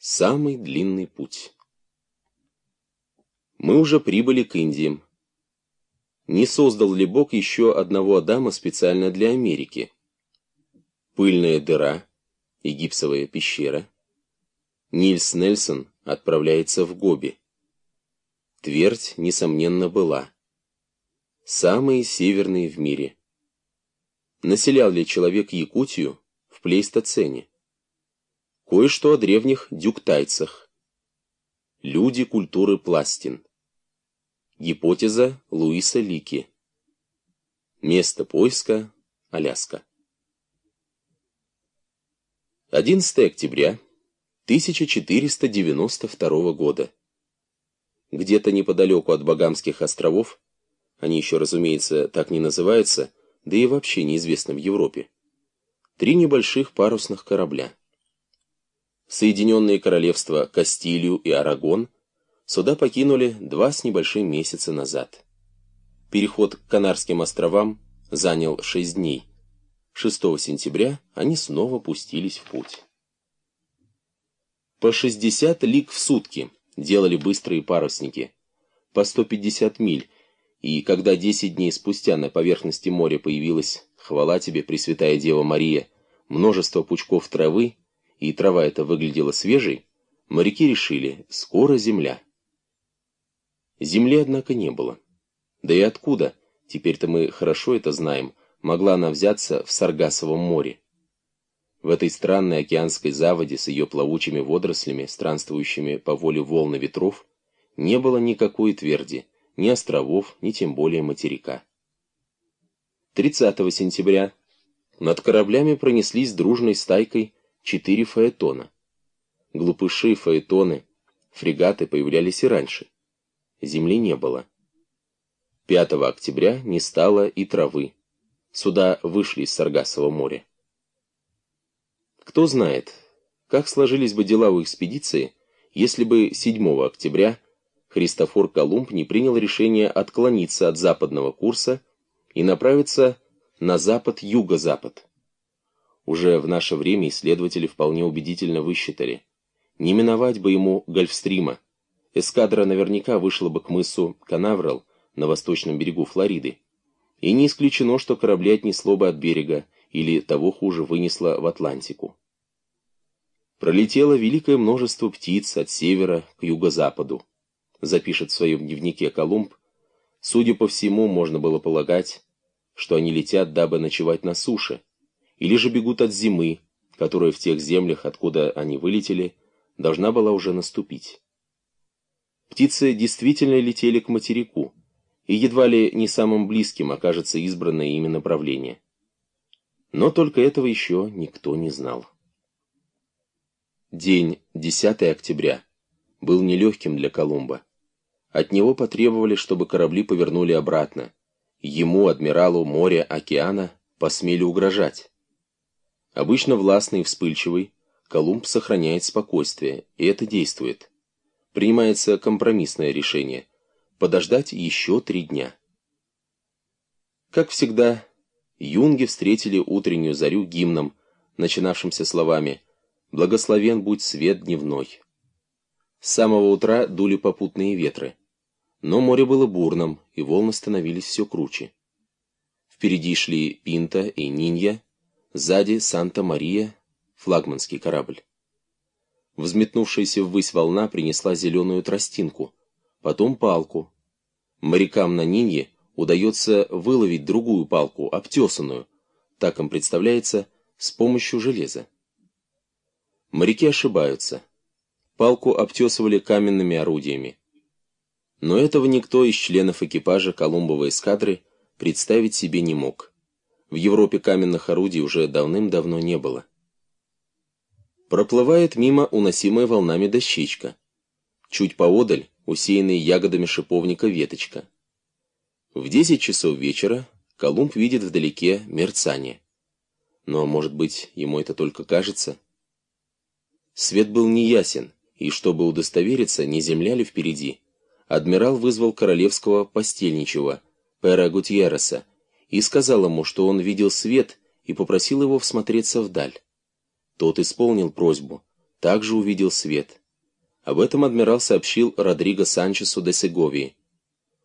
Самый длинный путь. Мы уже прибыли к Индиям. Не создал ли Бог еще одного Адама специально для Америки? Пыльная дыра и гипсовая пещера. Нильс Нельсон отправляется в Гоби. Твердь, несомненно, была. Самые северные в мире. Населял ли человек Якутию в плейстоцене? Кое-что о древних дюктайцах. Люди культуры пластин. Гипотеза Луиса Лики. Место поиска – Аляска. 11 октября 1492 года. Где-то неподалеку от Багамских островов, они еще, разумеется, так не называются, да и вообще неизвестны в Европе, три небольших парусных корабля. Соединенные Королевства Кастилию и Арагон суда покинули два с небольшим месяца назад. Переход к Канарским островам занял шесть дней. 6 сентября они снова пустились в путь. По 60 лиг в сутки делали быстрые парусники, по 150 миль, и когда 10 дней спустя на поверхности моря появилась, хвала тебе, Пресвятая Дева Мария, множество пучков травы, и трава эта выглядела свежей, моряки решили, скоро земля. Земли, однако, не было. Да и откуда, теперь-то мы хорошо это знаем, могла она взяться в Саргасовом море? В этой странной океанской заводе с ее плавучими водорослями, странствующими по воле волн и ветров, не было никакой тверди, ни островов, ни тем более материка. 30 сентября над кораблями пронеслись дружной стайкой четыре фаэтона. Глупыши, фаэтоны, фрегаты появлялись и раньше. Земли не было. 5 октября не стало и травы. Суда вышли из Саргасового моря. Кто знает, как сложились бы дела у экспедиции, если бы 7 октября Христофор Колумб не принял решение отклониться от западного курса и направиться на запад-юго-запад. Уже в наше время исследователи вполне убедительно высчитали. Не миновать бы ему Гольфстрима. Эскадра наверняка вышла бы к мысу Канаверал на восточном берегу Флориды. И не исключено, что корабли отнесло бы от берега, или того хуже вынесло в Атлантику. Пролетело великое множество птиц от севера к юго-западу. Запишет в своем дневнике Колумб. Судя по всему, можно было полагать, что они летят, дабы ночевать на суше, или же бегут от зимы, которая в тех землях, откуда они вылетели, должна была уже наступить. Птицы действительно летели к материку, и едва ли не самым близким окажется избранное ими направление. Но только этого еще никто не знал. День 10 октября был нелегким для Колумба. От него потребовали, чтобы корабли повернули обратно. Ему, адмиралу моря, океана, посмели угрожать. Обычно властный и вспыльчивый, Колумб сохраняет спокойствие, и это действует. Принимается компромиссное решение – подождать еще три дня. Как всегда, юнги встретили утреннюю зарю гимном, начинавшимся словами «Благословен будь свет дневной». С самого утра дули попутные ветры. Но море было бурным, и волны становились все круче. Впереди шли Пинта и Нинья, Сзади Санта-Мария, флагманский корабль. Взметнувшаяся ввысь волна принесла зеленую тростинку, потом палку. Морякам на Нинье удается выловить другую палку, обтесанную, так им представляется, с помощью железа. Моряки ошибаются. Палку обтесывали каменными орудиями. Но этого никто из членов экипажа Колумбовой эскадры представить себе не мог. В Европе каменных орудий уже давным-давно не было. Проплывает мимо уносимая волнами дощечка. Чуть поодаль усеянная ягодами шиповника веточка. В 10 часов вечера Колумб видит вдалеке мерцание. Но, может быть, ему это только кажется? Свет был неясен, и чтобы удостовериться, не земля ли впереди, адмирал вызвал королевского постельничего, Пера Гутьереса, и сказал ему, что он видел свет, и попросил его всмотреться вдаль. Тот исполнил просьбу, также увидел свет. Об этом адмирал сообщил Родриго Санчесу де Сеговии,